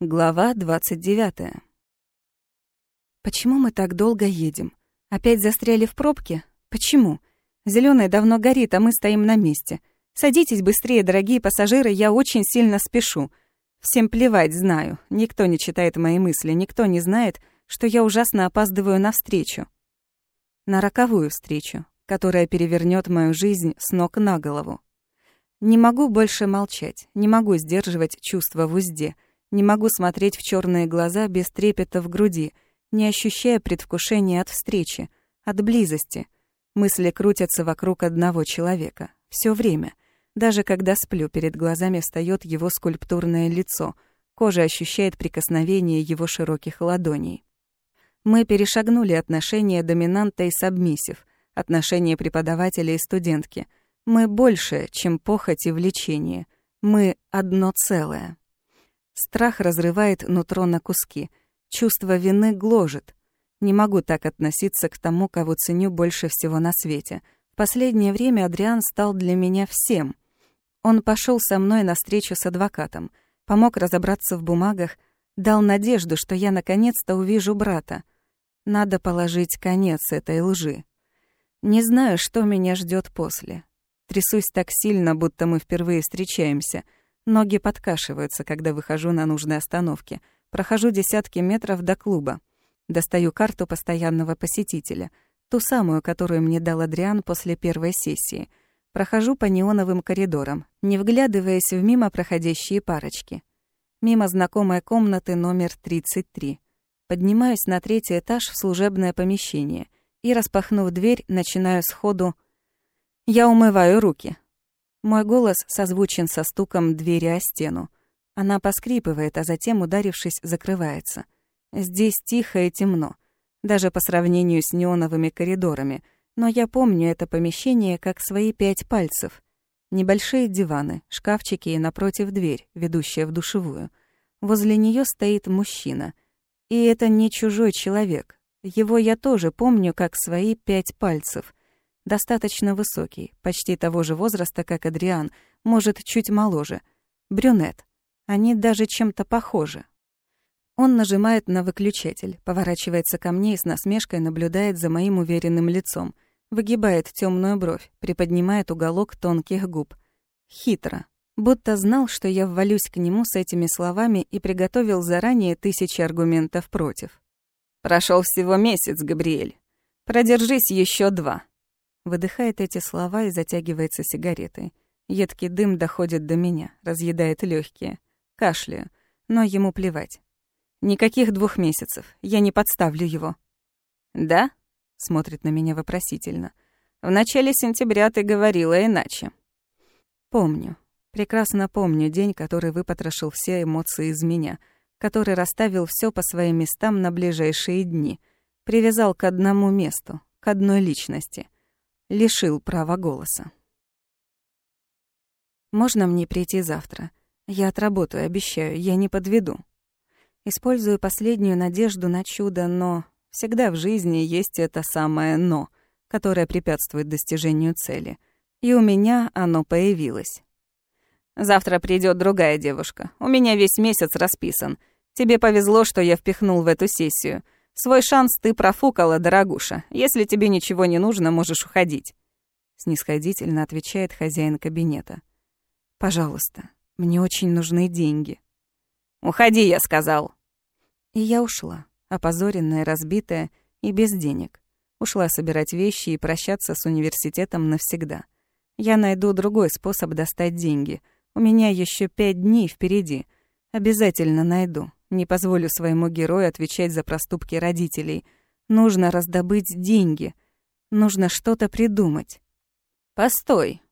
Глава 29. Почему мы так долго едем? Опять застряли в пробке? Почему? Зелёная давно горит, а мы стоим на месте. Садитесь быстрее, дорогие пассажиры, я очень сильно спешу. Всем плевать, знаю. Никто не читает мои мысли, никто не знает, что я ужасно опаздываю на встречу. На роковую встречу, которая перевернет мою жизнь с ног на голову. Не могу больше молчать, не могу сдерживать чувства в узде — не могу смотреть в черные глаза без трепета в груди, не ощущая предвкушения от встречи, от близости. Мысли крутятся вокруг одного человека. все время. Даже когда сплю, перед глазами встает его скульптурное лицо. Кожа ощущает прикосновение его широких ладоней. Мы перешагнули отношения доминанта и сабмиссив, отношения преподавателя и студентки. Мы больше, чем похоть и влечение. Мы одно целое. Страх разрывает нутро на куски. Чувство вины гложет. Не могу так относиться к тому, кого ценю больше всего на свете. В последнее время Адриан стал для меня всем. Он пошел со мной на встречу с адвокатом, помог разобраться в бумагах, дал надежду, что я наконец-то увижу брата. Надо положить конец этой лжи. Не знаю, что меня ждет после. Трясусь так сильно, будто мы впервые встречаемся — Ноги подкашиваются, когда выхожу на нужной остановке. Прохожу десятки метров до клуба. Достаю карту постоянного посетителя, ту самую, которую мне дал Адриан после первой сессии. Прохожу по неоновым коридорам, не вглядываясь в мимо проходящие парочки. Мимо знакомой комнаты номер 33. Поднимаюсь на третий этаж в служебное помещение и, распахнув дверь, начинаю сходу «Я умываю руки», мой голос созвучен со стуком двери о стену. Она поскрипывает, а затем, ударившись, закрывается. Здесь тихо и темно, даже по сравнению с неоновыми коридорами, но я помню это помещение как свои пять пальцев. Небольшие диваны, шкафчики и напротив дверь, ведущая в душевую. Возле нее стоит мужчина. И это не чужой человек. Его я тоже помню как свои пять пальцев. Достаточно высокий, почти того же возраста, как Адриан, может, чуть моложе. Брюнет. Они даже чем-то похожи. Он нажимает на выключатель, поворачивается ко мне и с насмешкой наблюдает за моим уверенным лицом, выгибает темную бровь, приподнимает уголок тонких губ. Хитро. Будто знал, что я ввалюсь к нему с этими словами и приготовил заранее тысячи аргументов против. Прошел всего месяц, Габриэль. Продержись еще два. Выдыхает эти слова и затягивается сигаретой. Едкий дым доходит до меня, разъедает легкие. Кашляю, но ему плевать. Никаких двух месяцев, я не подставлю его. «Да?» — смотрит на меня вопросительно. «В начале сентября ты говорила иначе». Помню. Прекрасно помню день, который выпотрошил все эмоции из меня, который расставил все по своим местам на ближайшие дни, привязал к одному месту, к одной личности — лишил права голоса. Можно мне прийти завтра? Я отработаю, обещаю, я не подведу. Использую последнюю надежду на чудо, но всегда в жизни есть это самое «но», которое препятствует достижению цели. И у меня оно появилось. Завтра придет другая девушка. У меня весь месяц расписан. Тебе повезло, что я впихнул в эту сессию — Свой шанс ты профукала, дорогуша. Если тебе ничего не нужно, можешь уходить. Снисходительно отвечает хозяин кабинета. Пожалуйста, мне очень нужны деньги. Уходи, я сказал. И я ушла, опозоренная, разбитая и без денег. Ушла собирать вещи и прощаться с университетом навсегда. Я найду другой способ достать деньги. У меня еще пять дней впереди. Обязательно найду. Не позволю своему герою отвечать за проступки родителей. Нужно раздобыть деньги. Нужно что-то придумать. «Постой!»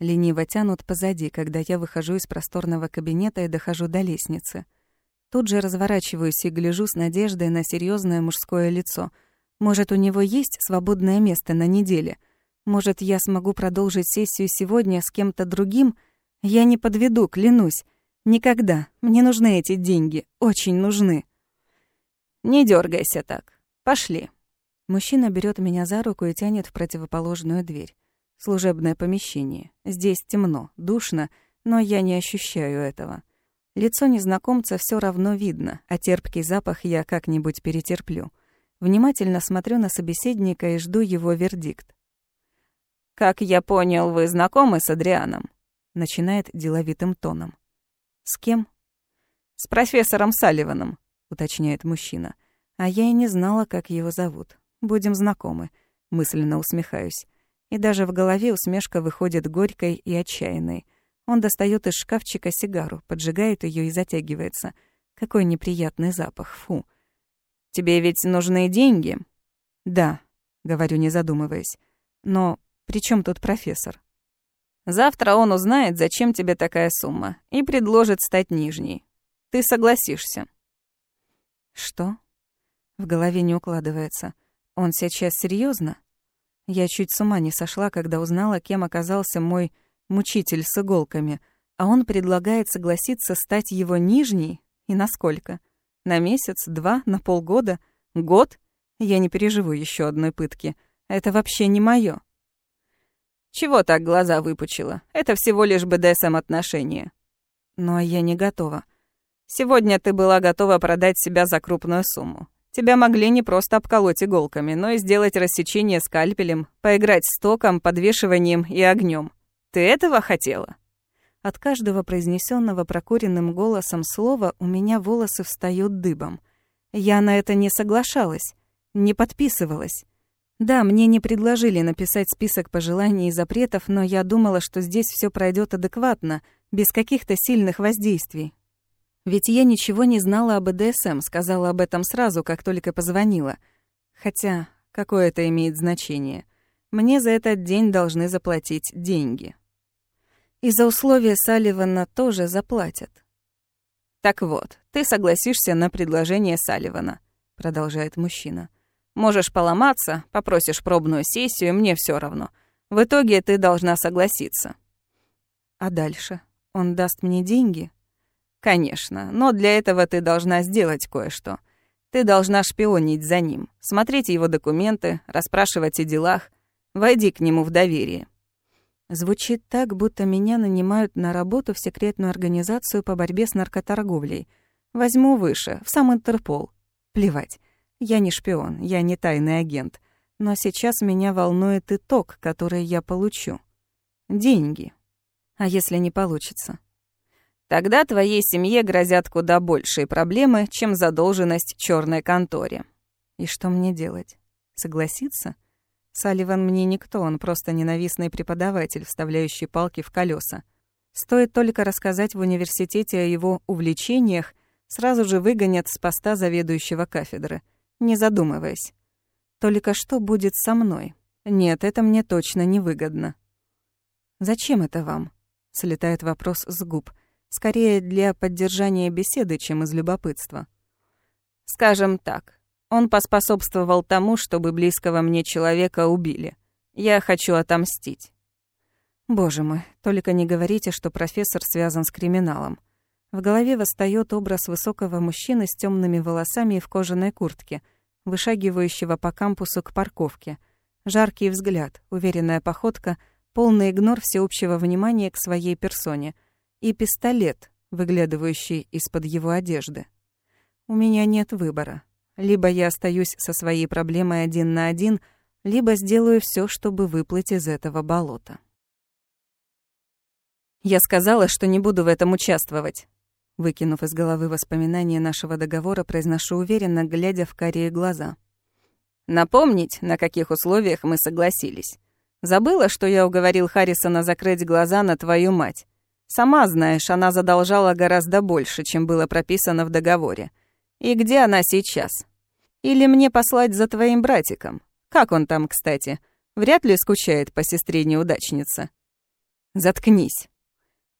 Лениво тянут позади, когда я выхожу из просторного кабинета и дохожу до лестницы. Тут же разворачиваюсь и гляжу с надеждой на серьезное мужское лицо. Может, у него есть свободное место на неделе? Может, я смогу продолжить сессию сегодня с кем-то другим? Я не подведу, клянусь. Никогда. Мне нужны эти деньги. Очень нужны. Не дергайся так. Пошли. Мужчина берет меня за руку и тянет в противоположную дверь. Служебное помещение. Здесь темно, душно, но я не ощущаю этого. Лицо незнакомца все равно видно, а терпкий запах я как-нибудь перетерплю. Внимательно смотрю на собеседника и жду его вердикт. «Как я понял, вы знакомы с Адрианом?» Начинает деловитым тоном. «С кем?» «С профессором Салливаном», — уточняет мужчина. «А я и не знала, как его зовут. Будем знакомы», — мысленно усмехаюсь. И даже в голове усмешка выходит горькой и отчаянной. Он достает из шкафчика сигару, поджигает ее и затягивается. Какой неприятный запах, фу. «Тебе ведь нужны деньги?» «Да», — говорю, не задумываясь. «Но при чем тут профессор? Завтра он узнает, зачем тебе такая сумма, и предложит стать нижней. Ты согласишься. Что? В голове не укладывается. Он сейчас серьезно? Я чуть с ума не сошла, когда узнала, кем оказался мой мучитель с иголками, а он предлагает согласиться стать его нижней? И насколько? На месяц, два, на полгода, год? Я не переживу еще одной пытки. Это вообще не мое. Чего так глаза выпучила? Это всего лишь БДСМ-отношения. Но я не готова. Сегодня ты была готова продать себя за крупную сумму. Тебя могли не просто обколоть иголками, но и сделать рассечение скальпелем, поиграть с током, подвешиванием и огнем. Ты этого хотела? От каждого произнесенного прокуренным голосом слова у меня волосы встают дыбом. Я на это не соглашалась, не подписывалась. Да, мне не предложили написать список пожеланий и запретов, но я думала, что здесь все пройдет адекватно, без каких-то сильных воздействий. Ведь я ничего не знала об БДСМ, сказала об этом сразу, как только позвонила. Хотя, какое это имеет значение? Мне за этот день должны заплатить деньги. И за условия Салливана тоже заплатят. «Так вот, ты согласишься на предложение Салливана», — продолжает мужчина. Можешь поломаться, попросишь пробную сессию, мне все равно. В итоге ты должна согласиться. А дальше? Он даст мне деньги? Конечно, но для этого ты должна сделать кое-что. Ты должна шпионить за ним, смотреть его документы, расспрашивать о делах. Войди к нему в доверие. Звучит так, будто меня нанимают на работу в секретную организацию по борьбе с наркоторговлей. Возьму выше, в сам Интерпол. Плевать. Я не шпион, я не тайный агент. Но сейчас меня волнует итог, который я получу. Деньги. А если не получится? Тогда твоей семье грозят куда большие проблемы, чем задолженность черной конторе. И что мне делать? Согласиться? Салливан мне никто, он просто ненавистный преподаватель, вставляющий палки в колеса. Стоит только рассказать в университете о его увлечениях, сразу же выгонят с поста заведующего кафедры — не задумываясь. Только что будет со мной? Нет, это мне точно невыгодно. «Зачем это вам?» — слетает вопрос с губ. Скорее для поддержания беседы, чем из любопытства. «Скажем так, он поспособствовал тому, чтобы близкого мне человека убили. Я хочу отомстить». Боже мой, только не говорите, что профессор связан с криминалом. В голове восстает образ высокого мужчины с темными волосами и в кожаной куртке, вышагивающего по кампусу к парковке. Жаркий взгляд, уверенная походка, полный игнор всеобщего внимания к своей персоне и пистолет, выглядывающий из-под его одежды. У меня нет выбора. Либо я остаюсь со своей проблемой один на один, либо сделаю все, чтобы выплыть из этого болота. Я сказала, что не буду в этом участвовать. Выкинув из головы воспоминания нашего договора, произношу уверенно, глядя в карие глаза. «Напомнить, на каких условиях мы согласились. Забыла, что я уговорил Харрисона закрыть глаза на твою мать. Сама знаешь, она задолжала гораздо больше, чем было прописано в договоре. И где она сейчас? Или мне послать за твоим братиком? Как он там, кстати? Вряд ли скучает по сестре-неудачнице. Заткнись.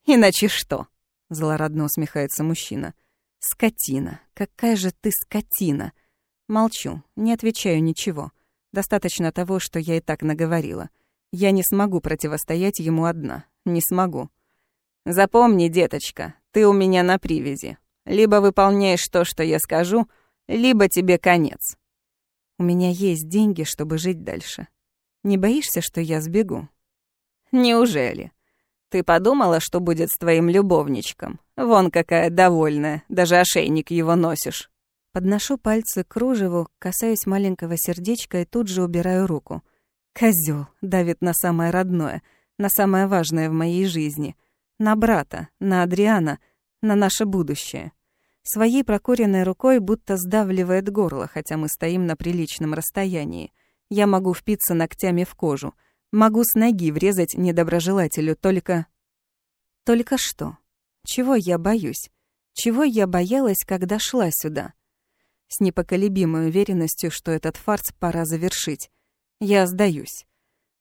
Иначе что?» Злорадно усмехается мужчина. Скотина. Какая же ты скотина. Молчу, не отвечаю ничего. Достаточно того, что я и так наговорила. Я не смогу противостоять ему одна. Не смогу. Запомни, деточка, ты у меня на привязи. Либо выполняешь то, что я скажу, либо тебе конец. У меня есть деньги, чтобы жить дальше. Не боишься, что я сбегу? Неужели? Ты подумала, что будет с твоим любовничком? Вон какая довольная, даже ошейник его носишь. Подношу пальцы к кружеву, касаюсь маленького сердечка и тут же убираю руку. Козёл давит на самое родное, на самое важное в моей жизни. На брата, на Адриана, на наше будущее. Своей прокуренной рукой будто сдавливает горло, хотя мы стоим на приличном расстоянии. Я могу впиться ногтями в кожу — Могу с ноги врезать недоброжелателю, только... Только что? Чего я боюсь? Чего я боялась, когда шла сюда? С непоколебимой уверенностью, что этот фарс пора завершить. Я сдаюсь.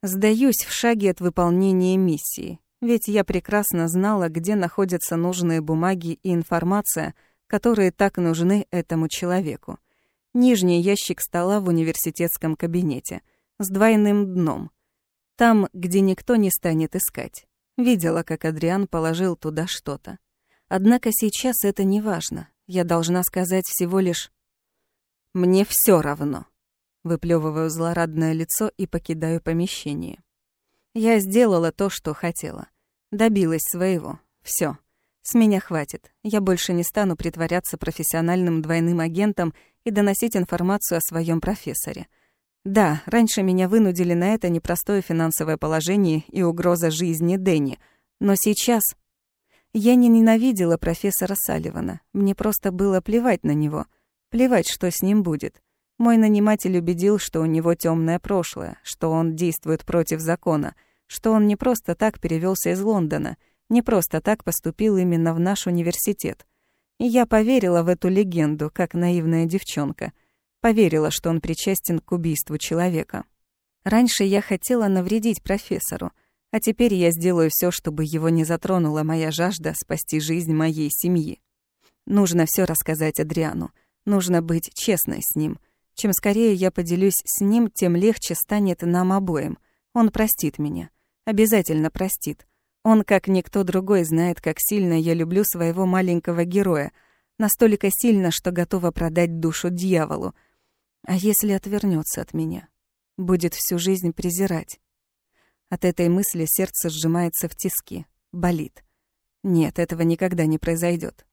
Сдаюсь в шаге от выполнения миссии. Ведь я прекрасно знала, где находятся нужные бумаги и информация, которые так нужны этому человеку. Нижний ящик стола в университетском кабинете с двойным дном — там, где никто не станет искать. Видела, как Адриан положил туда что-то. Однако сейчас это не важно. Я должна сказать всего лишь «Мне все равно». Выплевываю злорадное лицо и покидаю помещение. Я сделала то, что хотела. Добилась своего. Все. С меня хватит. Я больше не стану притворяться профессиональным двойным агентом и доносить информацию о своем профессоре. Да, раньше меня вынудили на это непростое финансовое положение и угроза жизни Дэнни. Но сейчас... Я не ненавидела профессора Салливана. Мне просто было плевать на него. Плевать, что с ним будет. Мой наниматель убедил, что у него темное прошлое, что он действует против закона, что он не просто так перевелся из Лондона, не просто так поступил именно в наш университет. И я поверила в эту легенду, как наивная девчонка — Поверила, что он причастен к убийству человека. Раньше я хотела навредить профессору, а теперь я сделаю все, чтобы его не затронула моя жажда спасти жизнь моей семьи. Нужно все рассказать Адриану. Нужно быть честной с ним. Чем скорее я поделюсь с ним, тем легче станет нам обоим. Он простит меня. Обязательно простит. Он, как никто другой, знает, как сильно я люблю своего маленького героя. Настолько сильно, что готова продать душу дьяволу — а если отвернется от меня? Будет всю жизнь презирать. От этой мысли сердце сжимается в тиски, болит. Нет, этого никогда не произойдет.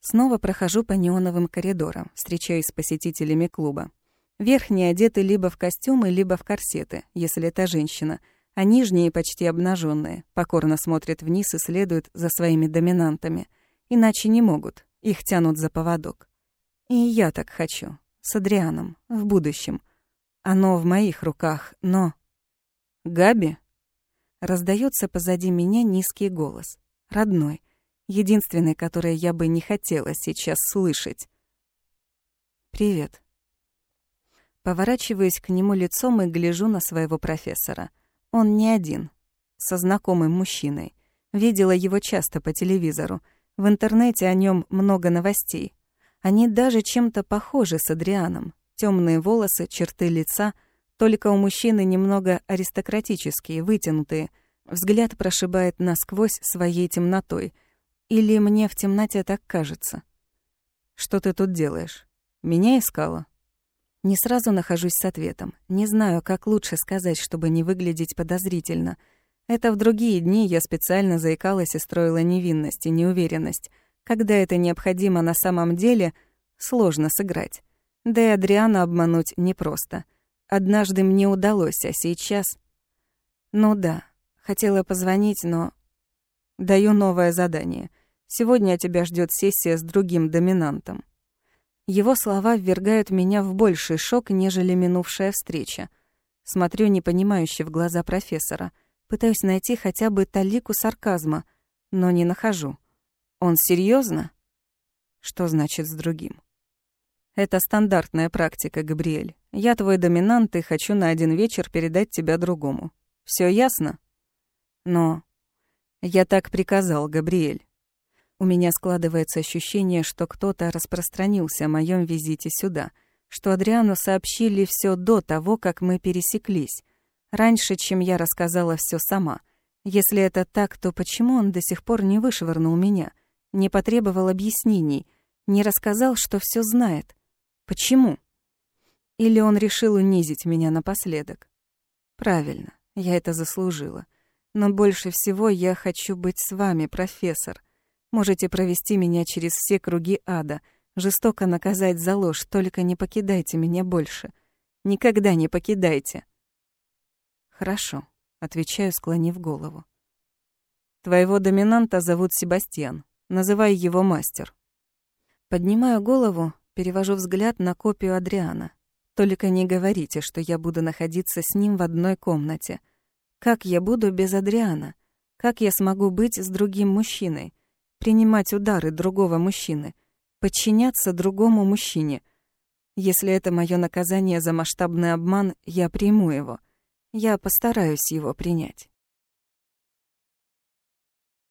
Снова прохожу по неоновым коридорам, встречаюсь с посетителями клуба. Верхние одеты либо в костюмы, либо в корсеты, если это женщина, а нижние почти обнаженные, покорно смотрят вниз и следуют за своими доминантами. Иначе не могут, их тянут за поводок. И я так хочу, с Адрианом в будущем. Оно в моих руках, но... «Габи?» Раздается позади меня низкий голос. Родной. Единственный, который я бы не хотела сейчас слышать. «Привет». Поворачиваюсь к нему лицом и гляжу на своего профессора. Он не один. Со знакомым мужчиной. Видела его часто по телевизору. В интернете о нем много новостей. Они даже чем-то похожи с Адрианом. Темные волосы, черты лица, только у мужчины немного аристократические, вытянутые. Взгляд прошибает насквозь своей темнотой. Или мне в темноте так кажется? Что ты тут делаешь? Меня искала? Не сразу нахожусь с ответом. Не знаю, как лучше сказать, чтобы не выглядеть подозрительно. Это в другие дни я специально заикалась и строила невинность и неуверенность. Когда это необходимо на самом деле, сложно сыграть. Да и Адриана обмануть непросто. Однажды мне удалось, а сейчас... Ну да, хотела позвонить, но... Даю новое задание. Сегодня тебя ждет сессия с другим доминантом. Его слова ввергают меня в больший шок, нежели минувшая встреча. Смотрю непонимающе в глаза профессора. Пытаюсь найти хотя бы талику сарказма, но не нахожу. Он серьезно? Что значит с другим? Это стандартная практика, Габриэль. Я твой доминант и хочу на один вечер передать тебя другому. Все ясно? Но я так приказал, Габриэль. У меня складывается ощущение, что кто-то распространился о моем визите сюда, что Адриану сообщили все до того, как мы пересеклись, раньше, чем я рассказала все сама. Если это так, то почему он до сих пор не вышвырнул меня? Не потребовал объяснений, не рассказал, что все знает. Почему? Или он решил унизить меня напоследок? Правильно, я это заслужила. Но больше всего я хочу быть с вами, профессор. Можете провести меня через все круги ада, жестоко наказать за ложь, только не покидайте меня больше. Никогда не покидайте. Хорошо, отвечаю, склонив голову. Твоего доминанта зовут Себастьян. Называй его мастер. Поднимаю голову, перевожу взгляд на копию Адриана. Только не говорите, что я буду находиться с ним в одной комнате. Как я буду без Адриана? Как я смогу быть с другим мужчиной? Принимать удары другого мужчины? Подчиняться другому мужчине? Если это мое наказание за масштабный обман, я приму его. Я постараюсь его принять.